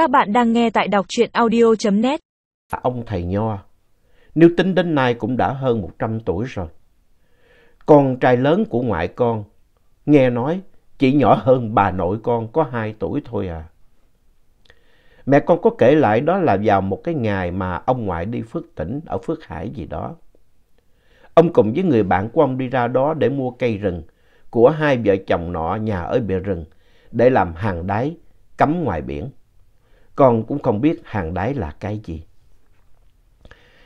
Các bạn đang nghe tại đọc truyện audio.net. Ông thầy Nho, nếu tính đến nay cũng đã hơn 100 tuổi rồi. Con trai lớn của ngoại con, nghe nói chỉ nhỏ hơn bà nội con có 2 tuổi thôi à. Mẹ con có kể lại đó là vào một cái ngày mà ông ngoại đi Phước Tỉnh ở Phước Hải gì đó. Ông cùng với người bạn của ông đi ra đó để mua cây rừng của hai vợ chồng nọ nhà ở bìa rừng để làm hàng đáy cắm ngoài biển. Con cũng không biết hàng đáy là cái gì.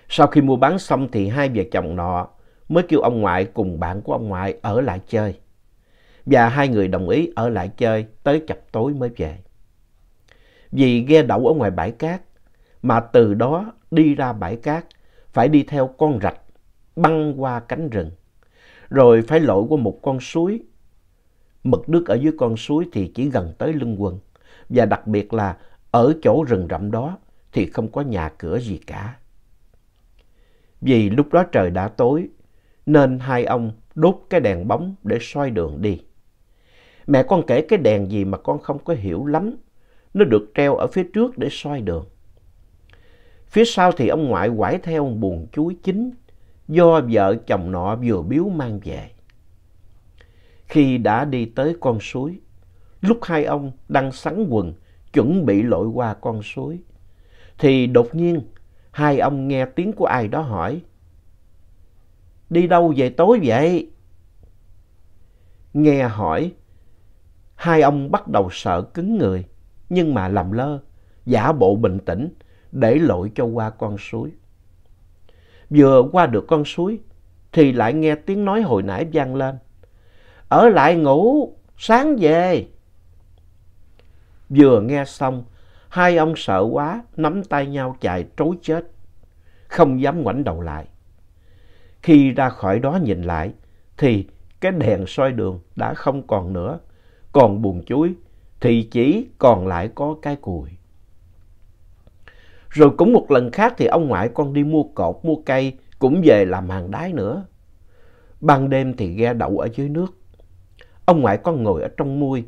Sau khi mua bán xong thì hai vợ chồng nọ mới kêu ông ngoại cùng bạn của ông ngoại ở lại chơi. Và hai người đồng ý ở lại chơi tới chập tối mới về. Vì ghe đậu ở ngoài bãi cát, mà từ đó đi ra bãi cát phải đi theo con rạch băng qua cánh rừng, rồi phải lội qua một con suối. Mực nước ở dưới con suối thì chỉ gần tới lưng quần, và đặc biệt là ở chỗ rừng rậm đó thì không có nhà cửa gì cả. Vì lúc đó trời đã tối, nên hai ông đốt cái đèn bóng để soi đường đi. Mẹ con kể cái đèn gì mà con không có hiểu lắm, nó được treo ở phía trước để soi đường. Phía sau thì ông ngoại quải theo buồn chuối chín do vợ chồng nọ vừa biếu mang về. Khi đã đi tới con suối, lúc hai ông đang sắn quần chuẩn bị lội qua con suối, thì đột nhiên hai ông nghe tiếng của ai đó hỏi. Đi đâu về tối vậy? Nghe hỏi, hai ông bắt đầu sợ cứng người, nhưng mà làm lơ, giả bộ bình tĩnh để lội cho qua con suối. Vừa qua được con suối thì lại nghe tiếng nói hồi nãy vang lên. Ở lại ngủ, sáng về. Vừa nghe xong, hai ông sợ quá, nắm tay nhau chạy trối chết, không dám ngoảnh đầu lại. Khi ra khỏi đó nhìn lại, thì cái đèn soi đường đã không còn nữa, còn buồn chuối thì chỉ còn lại có cái cùi. Rồi cũng một lần khác thì ông ngoại con đi mua cột, mua cây, cũng về làm hàng đáy nữa. Ban đêm thì ghe đậu ở dưới nước. Ông ngoại con ngồi ở trong muôi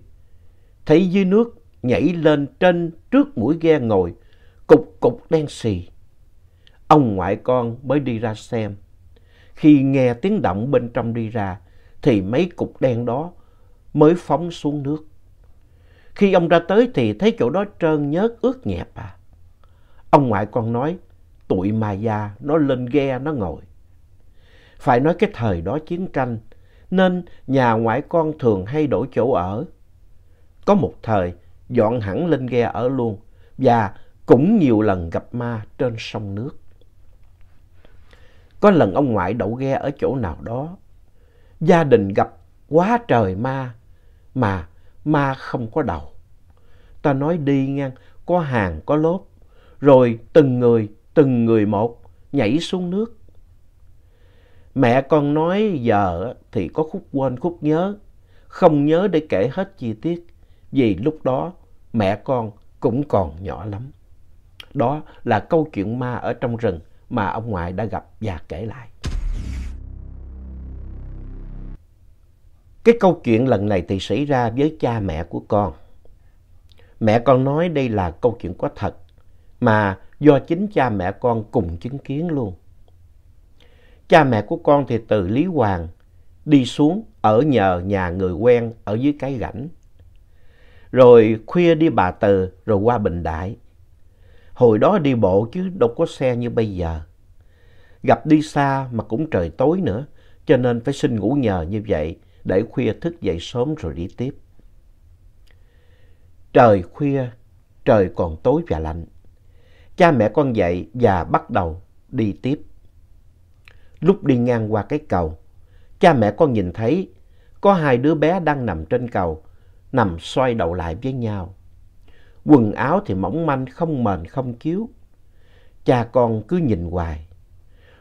thấy dưới nước nhảy lên trên trước mũi ghe ngồi, cục cục đen xì. Ông ngoại con mới đi ra xem. Khi nghe tiếng động bên trong đi ra, thì mấy cục đen đó mới phóng xuống nước. Khi ông ra tới thì thấy chỗ đó trơn nhớt ướt nhẹp à. Ông ngoại con nói, tụi mà già nó lên ghe nó ngồi. Phải nói cái thời đó chiến tranh, nên nhà ngoại con thường hay đổi chỗ ở. Có một thời, dọn hẳn lên ghe ở luôn, và cũng nhiều lần gặp ma trên sông nước. Có lần ông ngoại đậu ghe ở chỗ nào đó, gia đình gặp quá trời ma, mà ma không có đầu. Ta nói đi ngang, có hàng có lốp, rồi từng người, từng người một nhảy xuống nước. Mẹ con nói giờ thì có khúc quên khúc nhớ, không nhớ để kể hết chi tiết, vì lúc đó mẹ con cũng còn nhỏ lắm. Đó là câu chuyện ma ở trong rừng mà ông ngoại đã gặp và kể lại. Cái câu chuyện lần này thì xảy ra với cha mẹ của con. Mẹ con nói đây là câu chuyện có thật, mà do chính cha mẹ con cùng chứng kiến luôn. Cha mẹ của con thì từ Lý Hoàng đi xuống ở nhờ nhà người quen ở dưới cái rãnh. Rồi khuya đi Bà Từ rồi qua Bình Đại. Hồi đó đi bộ chứ đâu có xe như bây giờ. Gặp đi xa mà cũng trời tối nữa cho nên phải xin ngủ nhờ như vậy để khuya thức dậy sớm rồi đi tiếp. Trời khuya, trời còn tối và lạnh. Cha mẹ con dậy và bắt đầu đi tiếp. Lúc đi ngang qua cái cầu, cha mẹ con nhìn thấy có hai đứa bé đang nằm trên cầu, nằm xoay đầu lại với nhau. Quần áo thì mỏng manh, không mền, không chiếu. Cha con cứ nhìn hoài.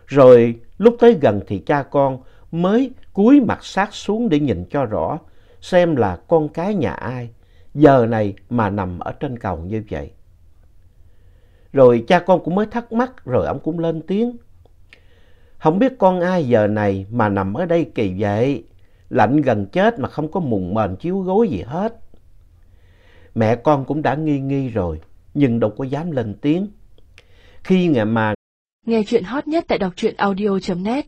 Rồi lúc tới gần thì cha con mới cúi mặt sát xuống để nhìn cho rõ xem là con cái nhà ai giờ này mà nằm ở trên cầu như vậy. Rồi cha con cũng mới thắc mắc rồi ông cũng lên tiếng. Không biết con ai giờ này mà nằm ở đây kỳ vậy, lạnh gần chết mà không có mùng mền chiếu gối gì hết. Mẹ con cũng đã nghi nghi rồi, nhưng đâu có dám lên tiếng. Khi mà Nghe chuyện hot nhất tại đọc truyện audio.net